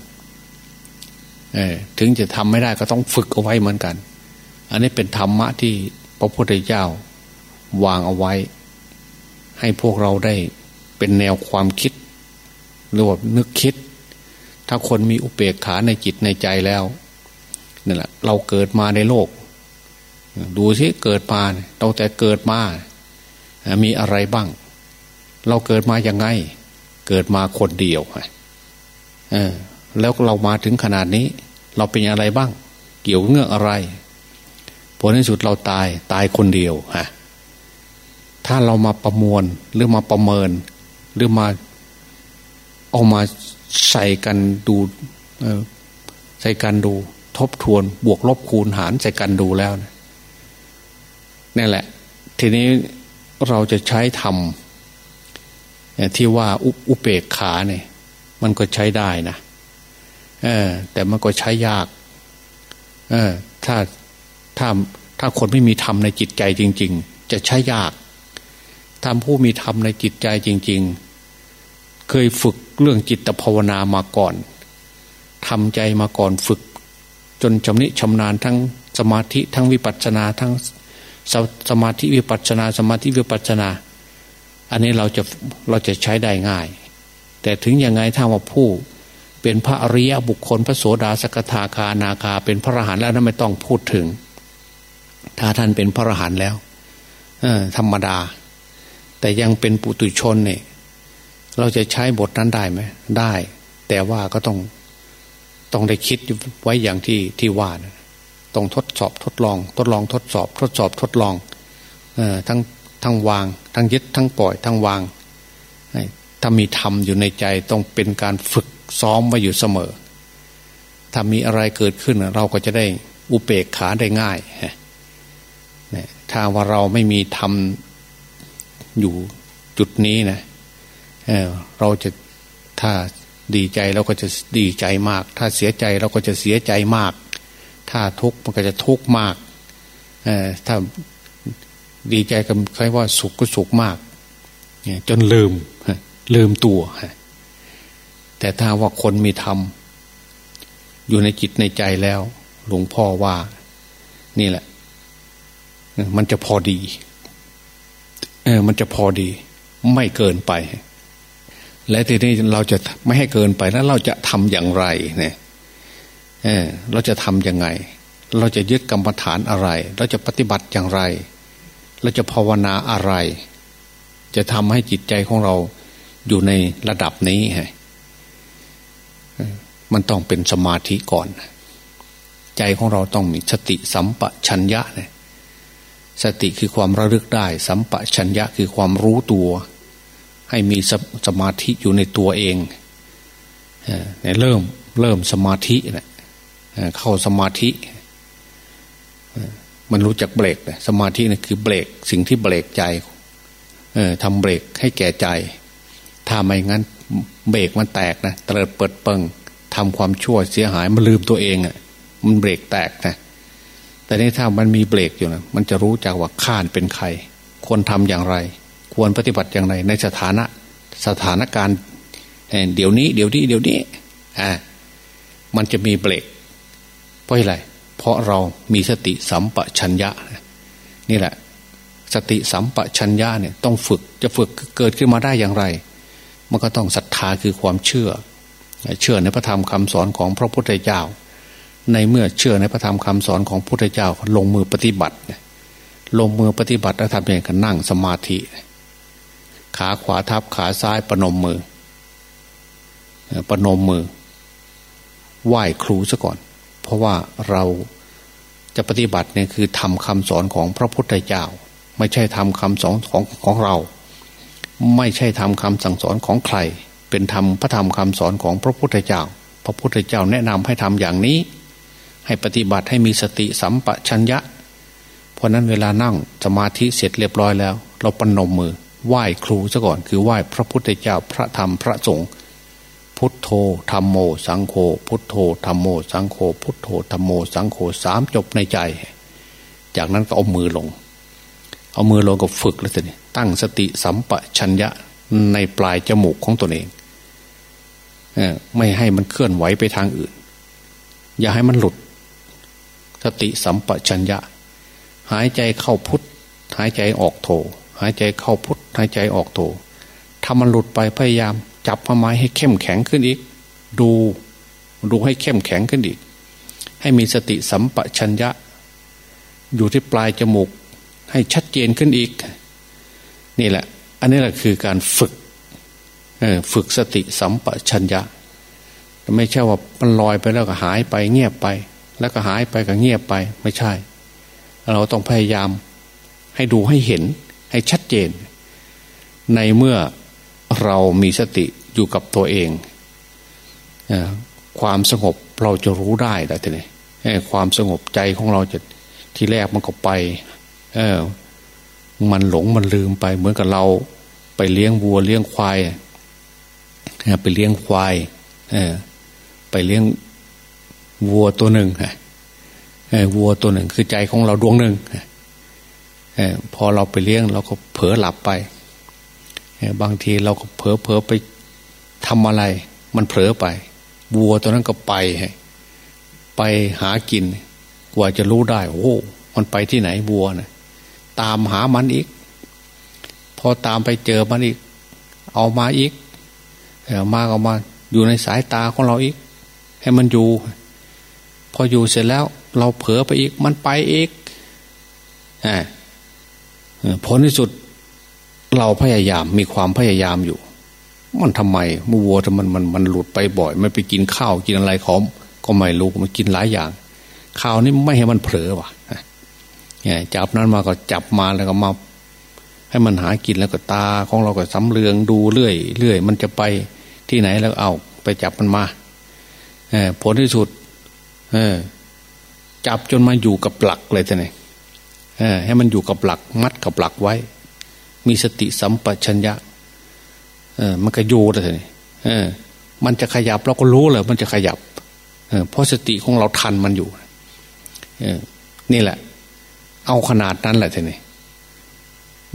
ถึงจะทำไม่ได้ก็ต้องฝึกเอาไว้เหมือนกัน อันนี้เป็นธรรมะที่พระพุทธเจ้าวางเอาไว้ ให้พวกเราได้เป็นแนวความคิดหรือว่านึกคิด ถ้าคนมีอุเบกขาในจิตในใจแล้วนี่แหละเราเกิดมาในโลก ดูสิเกิดมาเราแต่เกิดมา มีอะไรบ้าง เราเกิดมาอย่างไง เกิดมาคนเดียวเออแล้วเรามาถึงขนาดนี้ เราเป็นอะไรบ้าง เกี่ยวเงื่ออะไรผลในสุดเราตายตายคนเดียวฮะถ้าเรามาประมวลหรือมาประเมิน หรือมาเอามาใส่กันดูใส่กันดู ทบทวนบวกลบคูณหารใส่กันดูแล้วนี่แหละ ทีนี้เราจะใช้ทำ ที่ว่าอุเปกขาเนี่ยมันก็ใช้ได้นะเออแต่มันก็ใช้ยาก เออถ้าถ้าถ้าคนไม่มีธรรมในจิตใจจริง ๆ จะใช้ยากทำผู้มีธรรมในจิตใจจริง ๆ เคยฝึกเรื่องจิตภาวนามาก่อนทำใจมาก่อนฝึก จนชำนิชำนาญทั้งสมาธิทั้งวิปัสสนาทั้งสสมาธิวิปัสสนา สมาธิวิปัสสนา อันนี้เราจะเราจะใช้ได้ง่าย แต่ถึงยังไงถ้าว่าผู้ เป็นพระอริยบุคคลพระโสดาสกทาคานาคา เป็นพระอรหันต์แล้วนั้นไม่ต้องพูดถึง ถ้าท่านเป็นพระอรหันต์แล้วธรรมดา แต่ยังเป็นปุตุชนเนี่ยเราจะใช้บทนั้นได้ไหมได้ แต่ว่าก็ต้องต้องได้คิดไว้อย่างที่ที่ว่านะต้องทดสอบทดลอง ทดลองทดสอบ ทดสอบทดลองอทั้ง ทั้งวาง ทั้งยึดทั้งปล่อยทั้งวางถ้ามีธรรมอยู่ในใจต้องเป็นการฝึกซ้อมไว้อยู่เสมอ ถ้ามีอะไรเกิดขึ้นเราก็จะได้อุเบกขาได้ง่ายถ้าว่าเราไม่มีทำอยู่จุดนี้นะเเราจะถ้าดีใจเราก็จะดีใจมาก ถ้าเสียใจเราก็จะเสียใจมาก ถ้าทุกข์มันก็จะทุกข์มากถ้า ดีใจก็คล้ายว่าสุขก็สุขมากจนลืมลืมตัวแต่ถ้าว่าคนมีธรรมอยู่ในจิตในใจแล้ว หลวงพ่อว่า นี่แหละ มันจะพอดี เออ มันจะพอดี ไม่เกินไป และทีนี้เราจะไม่ให้เกินไปแล้วเราจะทำอย่างไร เนี่ยเออเราจะทำยังไง เราจะยึดกรรมฐานอะไร เราจะปฏิบัติอย่างไร เราจะภาวนาอะไร จะทำให้จิตใจของเราอยู่ในระดับนี้ฮะมันต้องเป็นสมาธิก่อน ใจของเราต้องมีสติสัมปชัญญะเนี่ยสติคือความระลึกได้ สัมปชัญญะคือความรู้ตัว ให้มีสสมาธิอยู่ในตัวเองเนี่ยเริ่มเริ่มสมาธิเนี่ยเข้าสมาธิ มันรู้จักเบรกสมาธินี่คือเบรกสิ่งที่เบรกใจทำเบรกให้แก่ใจ ถ้าไม่งั้นเบรกมันแตกนะเติดเปิดเปิงทำความชั่วเสียหายมันลืมตัวเองอะ่ะ มันเบรกแตกนะแต่นี้ถ้ามันมีเบรกอยู่นะมันจะรู้จักว่าข้านเป็นใคร ควรทำอย่างไร ควรปฏิบัติอย่างไร ในสถานะสถานการณ์เดี๋ยวนี้ เดี๋ยวนี้เดี๋ยวนี้อ่ามันจะมีเบรกเพราะอะไร เพราะเรามีสติสัมปชัญญะ นี่แหละ สติสัมปชัญญะเนี่ยต้องฝึกจะฝึกเกิดขึ้นมาได้อย่างไร มันก็ต้องศรัทธาคือความเชื่อ เชื่อในพระธรรมคำสอนของพระพุทธเจ้า ในเมื่อเชื่อในพระธรรมคำสอนของพระพุทธเจ้าลงมือปฏิบัติลงมือปฏิบัติแล้วทำอย่างกันนั่งสมาธิ ขาขวาทับขาซ้ายประนมมือประนมมือไหว้ครูซะก่อน เพราะว่าเราจะปฏิบัติเนี่ยคือทำคำสอนของพระพุทธเจ้า ไม่ใช่ทำคำสอนของของเรา ไม่ใช่ทำคำสั่งสอนของใคร เป็นธรรมพระธรรมคำสอนของพระพุทธเจ้า พระพุทธเจ้าแนะนำให้ทำอย่างนี้ ให้ปฏิบัติให้มีสติสัมปชัญญะ เพราะนั้นเวลานั่งสมาธิเสร็จเรียบร้อยแล้ว เราปนมมือไหว้ครูซะก่อนคือไหว้พระพุทธเจ้าพระธรรมพระสงฆ์ พุทโธธรรมโม สังโฆพุทโธธรรมโม สังโฆพุทโธธรรมโม สังโฆสามจบในใจ จากนั้นก็เอามือลง เอามือลงก็ฝึกแล้วสิตั้งสติสัมปชัญญะในปลายจมูกของตนเองไม่ให้มันเคลื่อนไหวไปทางอื่น อย่าให้มันหลุด สติสัมปชัญญะ หายใจเข้าพุทหายใจออกโถหายใจเข้าพุทหายใจออกโถถ้ามันหลุดไปพยายาม จับพไม้ให้เข้มแข็งขึ้นอีก ดูดูให้เข้มแข็งขึ้นอีก ให้มีสติสัมปชัญญะ อยู่ที่ปลายจมูก ให้ชัดเจนขึ้นอีก นี่แหละ อันนี้แหละคือการฝึกฝึกสติสัมปชัญญะ ไม่ใช่ว่ามันลอยไปแล้วก็หายไป เงียบไป แล้วก็หายไปก็เงียบไป ไม่ใช่ เราต้องพยายามให้ดูให้เห็นให้ชัดเจน ในเมื่อ เรามีสติอยู่กับตัวเองความสงบเราจะรู้ได้แต่ทีนี้ความสงบใจของเราจะที่แรกมันก็ไป เออ มันหลงมันลืมไป เหมือนกับเราไปเลี้ยงวัวเลี้ยงควายไปเลี้ยงควายไปเลี้ยงวัวตัวหนึ่งวัวตัวหนึ่งคือใจของเราดวงหนึ่งพอเราไปเลี้ยงเราก็เผลอหลับไป บางทีเราก็เผลอเผลอไปทำอะไร มันเผลอไปวัวตัวนั้นก็ไป ไปหากิน กว่าจะรู้ได้ โอ้มันไปที่ไหนวัวนะตามหามันอีก พอตามไปเจอมันอีก เอามาอีกมาเอามาอยู่ในสายตาของเราอีก ให้มันอยู่ พออยู่เสร็จแล้ว เราเผลอไปอีก มันไปอีกอ่าผลที่สุด เราพยายามมีความพยายามอยู่ มันทำไมมือวัวมันมันมันหลุดไปบ่อยไม่ไปกินข้าวกินอะไรของก็ไม่รู้มันกินหลายอย่างข้าวนี่ไม่ให้มันเผลอว่ะเนี่ยจับนั้นมาก็จับมาแล้วก็มาให้มันหากินแล้วก็ตาของเราก็สำเรืองดูเรื่อยเรื่อยมันจะไปที่ไหนแล้วเอาไปจับมันมาผลที่สุดจับจนมาอยู่กับหลักเลยท่านไงให้มันอยู่กับหลัก มัดกับหลักไว้ มีสติสัมปชัญญะเออมันก็อยู่เลยเออ มันจะขยับเราก็รู้เลยมันจะขยับเออเพราะสติของเราทันมันอยู่เออนี่แหละ เอาขนาดนั้นแหละทีนี้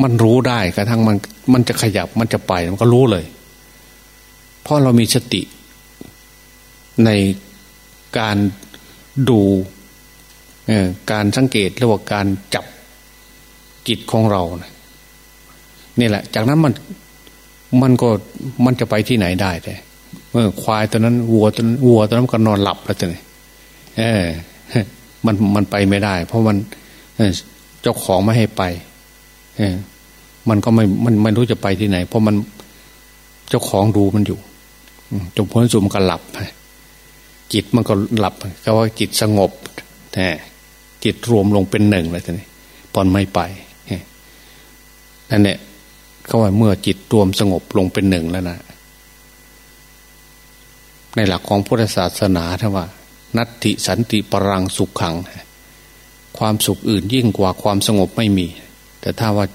มันรู้ได้กระทั่งมันมันจะขยับมันจะไปมันก็รู้เลย เพราะเรามีสติในการดูการสังเกตเรียกว่าการจับจิตของเรานะ นี่แหละ จากนั้นมันมันก็มันจะไปที่ไหนได้แต่เมื่อควายตัวนั้นวัวตัวนั้นวัวตัวนั้นก็นอนหลับแล้วตัวนี้เออ มันมันไปไม่ได้ เพราะมันเจ้าของไม่ให้ไป เออ มันก็ไม่มันไม่รู้จะไปที่ไหน เพราะมันเจ้าของดูมันอยู่จงพ้นสุมันก็หลับจิตมันก็หลับก็ว่าจิตสงบแต่จิตรวมลงเป็นหนึ่งเลยทีนี้ปอนไม่ไปนั่นเนี่ย เขาว่าเมื่อจิตรวมสงบลงเป็นหนึ่งแล้วนะในหลักของพุทธศาสนาท่านว่า นัตติสันติปรังสุขขัง ความสุขอื่นยิ่งกว่าความสงบไม่มี แต่ถ้าว่า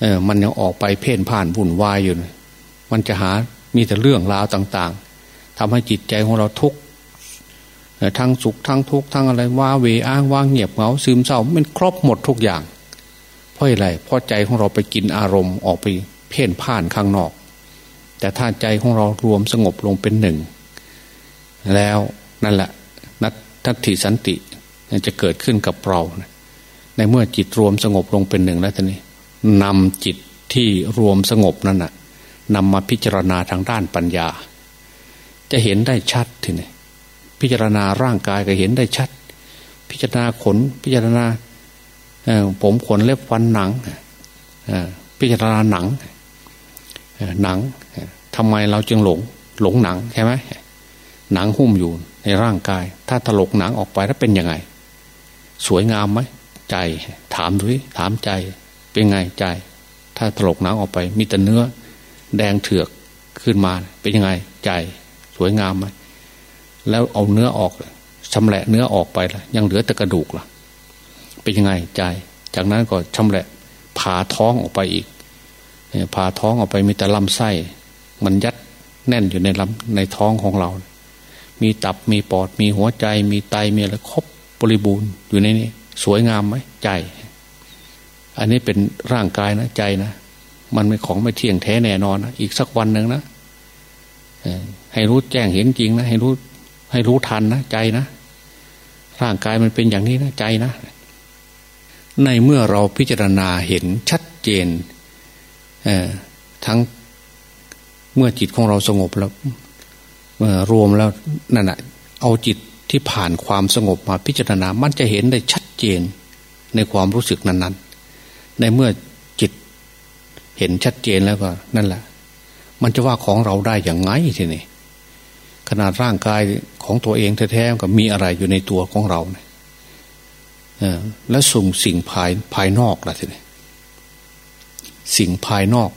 เออมันยังออกไปเพ่นพ่านวุ่นวายอยู่ มันจะหามีแต่เรื่องราวต่าง ๆทำให้จิตใจของเราทุกข์ทั้งสุขทั้งทุกข์ทั้งอะไรว่าเวอ้างว่างเงียบเหงาซึมเศร้ามันครอบหมดทุกอย่าง เพราะอะไรเพราะใจของเราไปกินอารมณ์ออกไปเพ่นพ่านข้างนอก แต่ถ้าใจของเรารวมสงบลงเป็นหนึ่ง แล้วนั่นแหละนัตทัติสันติจะเกิดขึ้นกับเรา ในเมื่อจิตรวมสงบลงเป็นหนึ่งแล้วท่านี้นำจิตที่รวมสงบนั่นน่ะนำมาพิจารณาทางด้านปัญญา จะเห็นได้ชัดทีนี้พิจารณาร่างกายก็เห็นได้ชัด พิจารณาขนพิจารณา ผมขนเล็บฟันหนังพิจารณาหนังหนังทำไมเราจึงหลงหลงหนังใช่ไหมหนังหุ้มอยู่ในร่างกาย ถ้าถลกหนังออกไปแล้วเป็นยังไง สวยงามไหมใจ ถามดูถามใจเป็นไงใจ ถ้าถลกหนังออกไป มีแต่เนื้อ แดงเถือกขึ้นมา เป็นยังไงใจ สวยงามไหมแล้วเอาเนื้อออกชำแหละเนื้อออกไปละยังเหลือแต่กระดูกล่ะ เป็นยังไงใจ จากนั้นก็ชำแหละผ่าท้องออกไปอีกผ่าท้องออกไปมีแต่ลำไส้ มันยัดแน่นอยู่ในลำในท้องของเรา มีตับมีปอดมีหัวใจ มีไตมีอะไรครบบริบูรณ์อยู่ในนี้สวยงามไหมใจ อันนี้เป็นร่างกายนะใจนะมันเป็นของไม่เที่ยงแท้แน่นอนนะอีกสักวันหนึ่งนะให้รู้แจ้งเห็นจริงนะให้รู้ ให้รู้ทันนะใจนะร่างกายมันเป็นอย่างนี้นะใจนะ ในเมื่อเราพิจารณาเห็นชัดเจนทั้งเมื่อจิตของเราสงบแล้วรวมแล้วนั่นแหะเอาจิตที่ผ่านความสงบมาพิจารณา มันจะเห็นได้ชัดเจนในความรู้สึกนั้นๆ ในเมื่อจิตเห็นชัดเจนแล้วก็นั่นแหละ มันจะว่าของเราได้อย่างไงทีนี้ขนาดร่างกายของตัวเองแท้ๆก็มีอะไรอยู่ในตัวของเราเนี่ย แล้วส่งสิ่งภายภายนอกล่ะทีนี้สิ่งภายนอก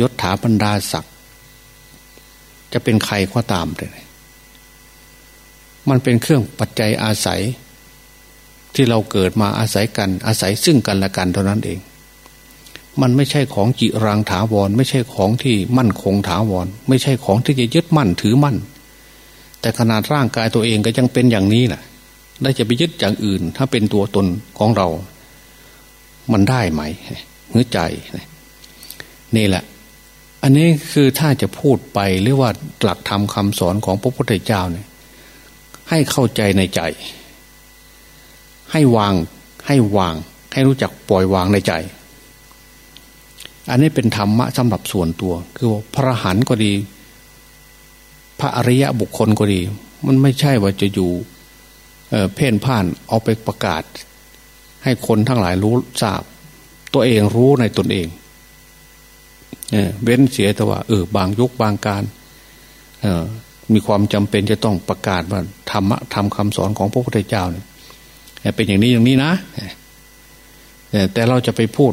ยศถาบรรดาศักดิ์จะเป็นใครก็ตามเลยมันเป็นเครื่องปัจจัยอาศัย ที่เราเกิดมาอาศัยกันอาศัยซึ่งกันและกันเท่านั้นเอง มันไม่ใช่ของจิรังถาวร ไม่ใช่ของที่มั่นคงถาวร ไม่ใช่ของที่จะยึดมั่นถือมั่น แต่ขนาดร่างกายตัวเองก็ยังเป็นอย่างนี้แหละ ได้จะไปยึดอย่างอื่น ถ้าเป็นตัวตนของเรา มันได้ไหมหัวใจนี่แหละ อันนี้คือถ้าจะพูดไปหรือว่าหลักธรรมคาสอนของพระพุทธเจ้าเนี่ย ให้เข้าใจในใจ ให้วางให้วาง ให้รู้จักปล่อยวางในใจ อันนี้เป็นธรรมะสำหรับส่วนตัว คือพระหันก็ดี พระอริยะบุคคลก็ดี มันไม่ใช่ว่าจะอยู่ เพ่นพ่านเอาไปประกาศ ให้คนทั้งหลายรู้ทราบ ตัวเองรู้ในตนเองเว้นเสียแต่ว่าเออบางยุคบางการมีความจำเป็นจะต้องประกาศว่าธรรมะทำคำสอนของพระพุทธเจ้าเนี่ยเป็นอย่างนี้อย่างนี้นะแต่เราจะไปพูด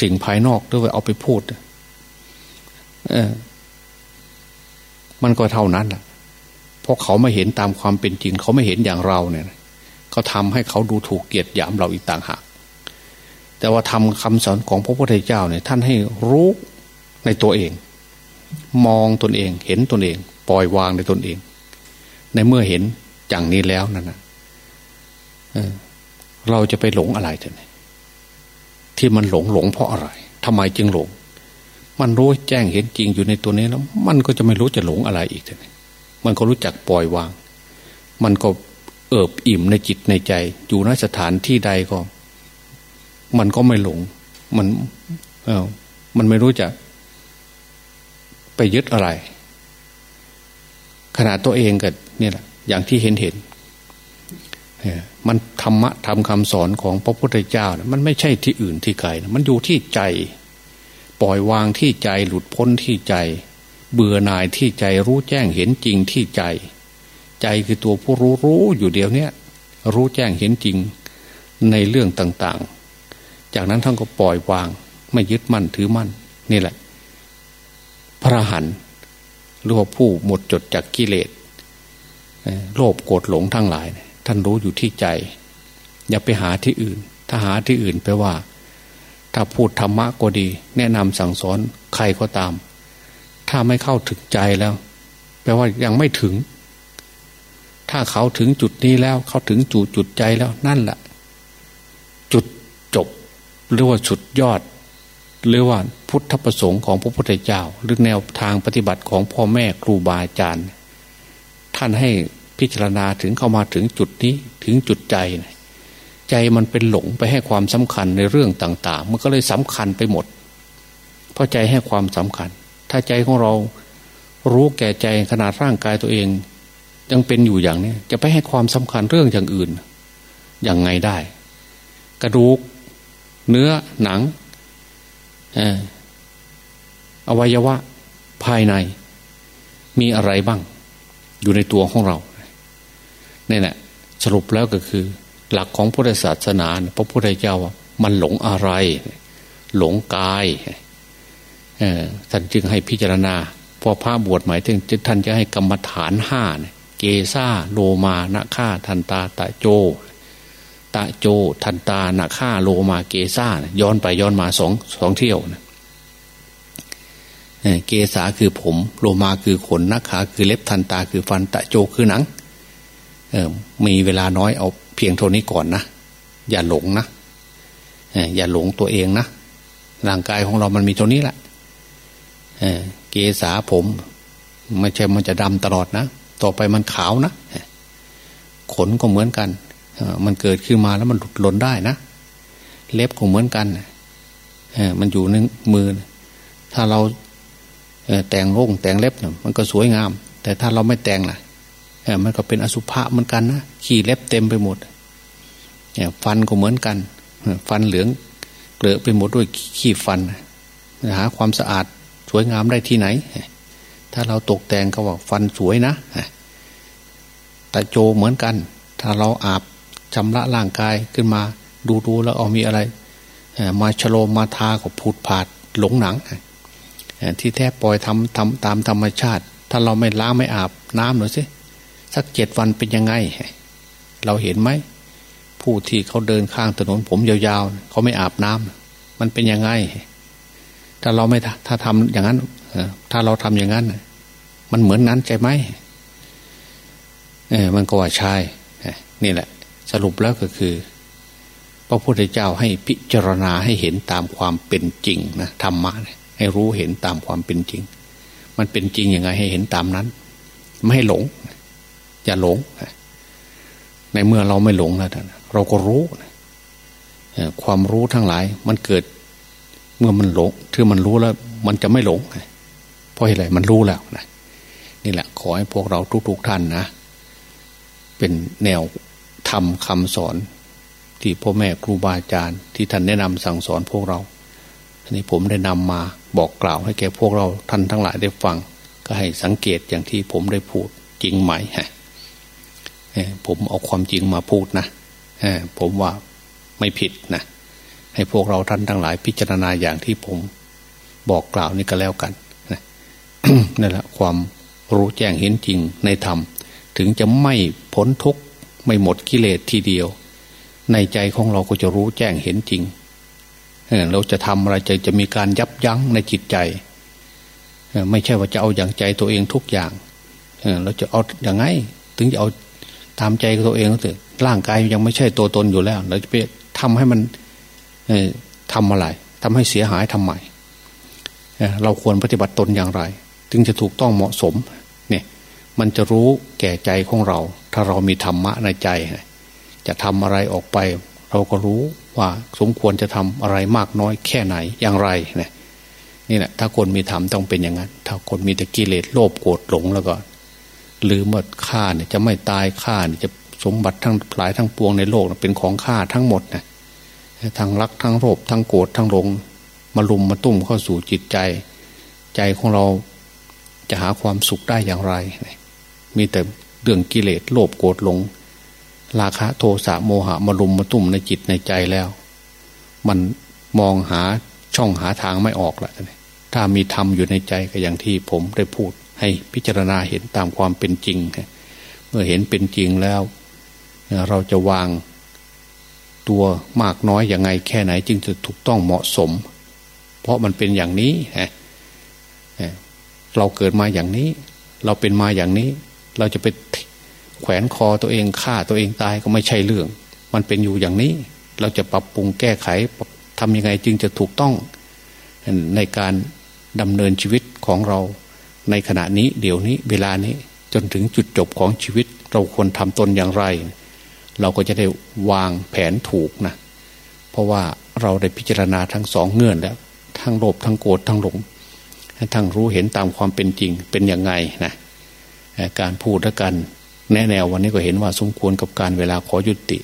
สิ่งภายนอกด้วยเอาไปพูดมันก็เท่านั้นแหละ เพราะเขาไม่เห็นตามความเป็นจริง เขาไม่เห็นอย่างเราเนี่ยเขาทำให้เขาดูถูกเกียรติยามเราอีกต่างหากแต่ว่าทำคำสอนของพระพุทธเจ้าเนี่ยท่านให้รู้ในตัวเอง มองตนเอง เห็นตนเอง ปล่อยวางในตนเอง ในเมื่อเห็นอย่างนี้แล้วนั่นนะเราจะไปหลงอะไรท่านที่มันหลงหลงเพราะอะไรทำไมจึงหลง มันรู้แจ้งเห็นจริงอยู่ในตัวนี้แล้ว มันก็จะไม่รู้จะหลงอะไรอีกท่าน มันก็รู้จักปล่อยวาง มันก็เอิบอิ่มในจิตในใจ อยู่ในสถานที่ใดก็ มันก็ไม่หลง มันเออมันไม่รู้จัก ไปยึดอะไร ขนาดตัวเองก็เนี่ยแหละอย่างที่เห็นเห็นมันธรรมะทำคำสอนของพระพุทธเจ้านะมันไม่ใช่ที่อื่นที่ไกลนะมันอยู่ที่ใจ ปล่อยวางที่ใจหลุดพ้นที่ใจ เบื่อหน่ายที่ใจรู้แจ้งเห็นจริงที่ใจ ใจคือตัวผู้รู้รู้อยู่เดียวเนี้ยรู้แจ้งเห็นจริงในเรื่องต่างๆ จากนั้นท่านก็ปล่อยวาง ไม่ยึดมั่นถือมั่น นี่แหละ พระหันหรือว่าผู้หมดจดจากกิเลสโลภโกรธหลงทั้งหลาย ท่านรู้อยู่ที่ใจ อย่าไปหาที่อื่น ถ้าหาที่อื่นแปลว่า ถ้าพูดธรรมะก็ดี แนะนำสั่งสอนใครก็ตาม ถ้าไม่เข้าถึงใจแล้ว แปลว่ายังไม่ถึง ถ้าเขาถึงจุดนี้แล้ว เขาถึงจุดจุดใจแล้วนั่นแหละจุดจบหรือว่าสุดยอด หรือว่าพุทธประสงค์ของพระพุทธเจ้า หรือแนวทางปฏิบัติของพ่อแม่ครูบาอาจารย์ ท่านให้พิจารณาถึงเข้ามาถึงจุดนี้ถึงจุดใจใจมันเป็นหลงไปให้ความสำคัญในเรื่องต่าง ๆ มันก็เลยสำคัญไปหมด เพราะใจให้ความสำคัญ ถ้าใจของเรารู้แก่ใจขนาดร่างกายตัวเอง ยังเป็นอยู่อย่างนี้จะไปให้ความสำคัญเรื่องอย่างอื่นอย่างไงได้ กระดูก เนื้อหนังอวัยวะภายใน มีอะไรบ้าง อยู่ในตัวของเราเนี่ยแหละสรุปแล้วก็คือ หลักของพุทธศาสนาพระพุทธเจ้าว่ามันหลงอะไร หลงกาย ท่านจึงให้พิจารณาพอพระบวชหม่ถึงท่านจะให้กรรมฐานห้าเนี่ยเกซาโลมานะฆ่าทันตาตะโจ ตะโจ ทันตานะฆ่าโลมาเกซาย้อนไปย้อนมาสองสองเที่ยวนะเกษาคือผม โลมาคือขนนักขาคือเล็บทันตาคือฟันตะโจคือหนังมีเวลาน้อยเอาเพียงเท่านี้ก่อนนะ อย่าหลงนะอย่าหลงตัวเองนะร่างกายของเรามันมีตัวนี้แหละ เกษาผมไม่ใช่มันจะดำตลอดนะ ต่อไปมันขาวนะ ขนก็เหมือนกัน มันเกิดขึ้นมาแล้วมันหลุดหล่นได้นะ เล็บก็เหมือนกันมันอยู่ในมือ ถ้าเราแต่งร่งแต่งเล็บมันก็สวยงาม แต่ถ้าเราไม่แต่งล่ะมันก็เป็นอสุภะเหมือนกันนะ ขี้เล็บเต็มไปหมดฟันก็เหมือนกัน ฟันเหลืองเกลือไปหมดด้วยขี้ฟัน หาความสะอาด วยงามได้ที่ไหน ถ้าเราตกแต่งก็ว่าฟันสวยนะแต่โจเหมือนกัน ถ้าเราอาบชำระร่างกายขึ้นมา ดูดูแล้วเอามีอะไรมาชโลมมาทากับผูดผาดหลงหนังที่แท้ปล่อยทำทำตามธรรมชาติ ถ้าเราไม่ล้างไม่อาบน้ำหน่อยสิสักเจ็ดวันเป็นยังไง เราเห็นไหม ผู้ที่เขาเดินข้างถนนผมยาวๆเขาไม่อาบน้ำมันเป็นยังไง ถ้าเราไม่ถ้าทำอย่างนั้นถ้าเราทำอย่างนั้น มันเหมือนนั้นใช่ไหมเออมันก็ว่าใช่นี่แหละ สรุปแล้วก็คือ พระพุทธเจ้าให้พิจารณาให้เห็นตามความเป็นจริงนะธรรมะให้รู้เห็นตามความเป็นจริง มันเป็นจริงยังไงให้เห็นตามนั้น ไม่ให้หลง อย่าหลง ในเมื่อเราไม่หลงแล้วเราก็รู้ความรู้ทั้งหลาย มันเกิด เมื่อมันหลงที่มันรู้แล้ว มันจะไม่หลงเพราะอะไรมันรู้แล้วนะนี่แหละ ขอให้พวกเราทุก ๆ ท่านนะเป็นแนวทำคำสอน ที่พ่อแม่ครูบาอาจารย์ ที่ท่านแนะนำสั่งสอนพวกเราทีนี้ผมได้นำมาบอกกล่าวให้แก่พวกเราท่านทั้งหลายได้ฟัง ก็ให้สังเกตอย่างที่ผมได้พูดจริงไหมฮะผมเอาความจริงมาพูดนะผมว่าไม่ผิดนะ ให้พวกเราท่านทั้งหลายพิจารณาอย่างที่ผมบอกกล่าวนี่ก็แล้วกันนั่นแหละความรู้แจ้งเห็นจริงในธรรม ถึงจะไม่พ้นทุกข์ไม่หมดกิเลสทีเดียว ในใจของเราก็จะรู้แจ้งเห็นจริงเราจะทำอะไรใจจะมีการยับยั้งในจิตใจ ไม่ใช่ว่าจะเอาอย่างใจตัวเองทุกอย่างเราจะเอาอย่างไง ถึงจะเอาตามใจตัวเองก็เถอะร่างกายยังไม่ใช่ตัวตนอยู่แล้ว เราจะไปทำให้มัน ทำอะไรทำให้เสียหายทำไมเราควรปฏิบัติตนอย่างไร ถึงจะถูกต้องเหมาะสมเนี่ยมันจะรู้แก่ใจของเรา ถ้าเรามีธรรมะในใจ จะทำอะไรออกไป เราก็รู้ว่าสมควรจะทำอะไรมากน้อยแค่ไหนอย่างไรเนี่ยนี่แหละถ้าคนมีธรรมต้องเป็นอย่างนั้น ถ้าคนมีแต่กิเลสโลภโกรธหลงแล้วก็ลืมว่าข้าเนี่ยจะไม่ตายข้าเนี่ยจะสมบัติทั้งหลายทั้งปวงในโลกเป็นของข้าทั้งหมดนะ ทั้งรักทั้งโลภทั้งโกรธทั้งหลงมาลุมมาตุ้มเข้าสู่จิตใจ ใจของเราจะหาความสุขได้อย่างไร มีแต่เรื่องกิเลสโลภโกรธหลง ราคะโทสะโมหะมาลุมมาตุ้มในจิตในใจแล้ว มันมองหาช่องหาทางไม่ออกละถ้ามีธรรมอยู่ในใจก็อย่างที่ผมได้พูด ให้พิจารณาเห็นตามความเป็นจริง เมื่อเห็นเป็นจริงแล้ว เราจะวาง ตัวมากน้อยอย่างไงแค่ไหน จึงจะถูกต้องเหมาะสม เพราะมันเป็นอย่างนี้เราเกิดมาอย่างนี้ เราเป็นมาอย่างนี้ เราจะไปแขวนคอตัวเองฆ่าตัวเองตายก็ไม่ใช่เรื่อง มันเป็นอยู่อย่างนี้ เราจะปรับปรุงแก้ไขทำยังไงจึงจะถูกต้อง ในการดำเนินชีวิตของเราในขณะนี้เดี๋ยวนี้เวลานี้จนถึงจุดจบของชีวิต เราควรทำตนอย่างไร เราก็จะได้วางแผนถูกนะ เพราะว่าเราได้พิจารณาทั้งสองเงื่อนแล้ว ทั้งโลภทั้งโกรธทั้งหลงทั้งรู้เห็นตามความเป็นจริงเป็นอย่างไงนะการพูดและกันแนแนววันนี้ก็เห็นว่าสมควรกับการเวลาขอยุติ